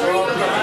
Sure.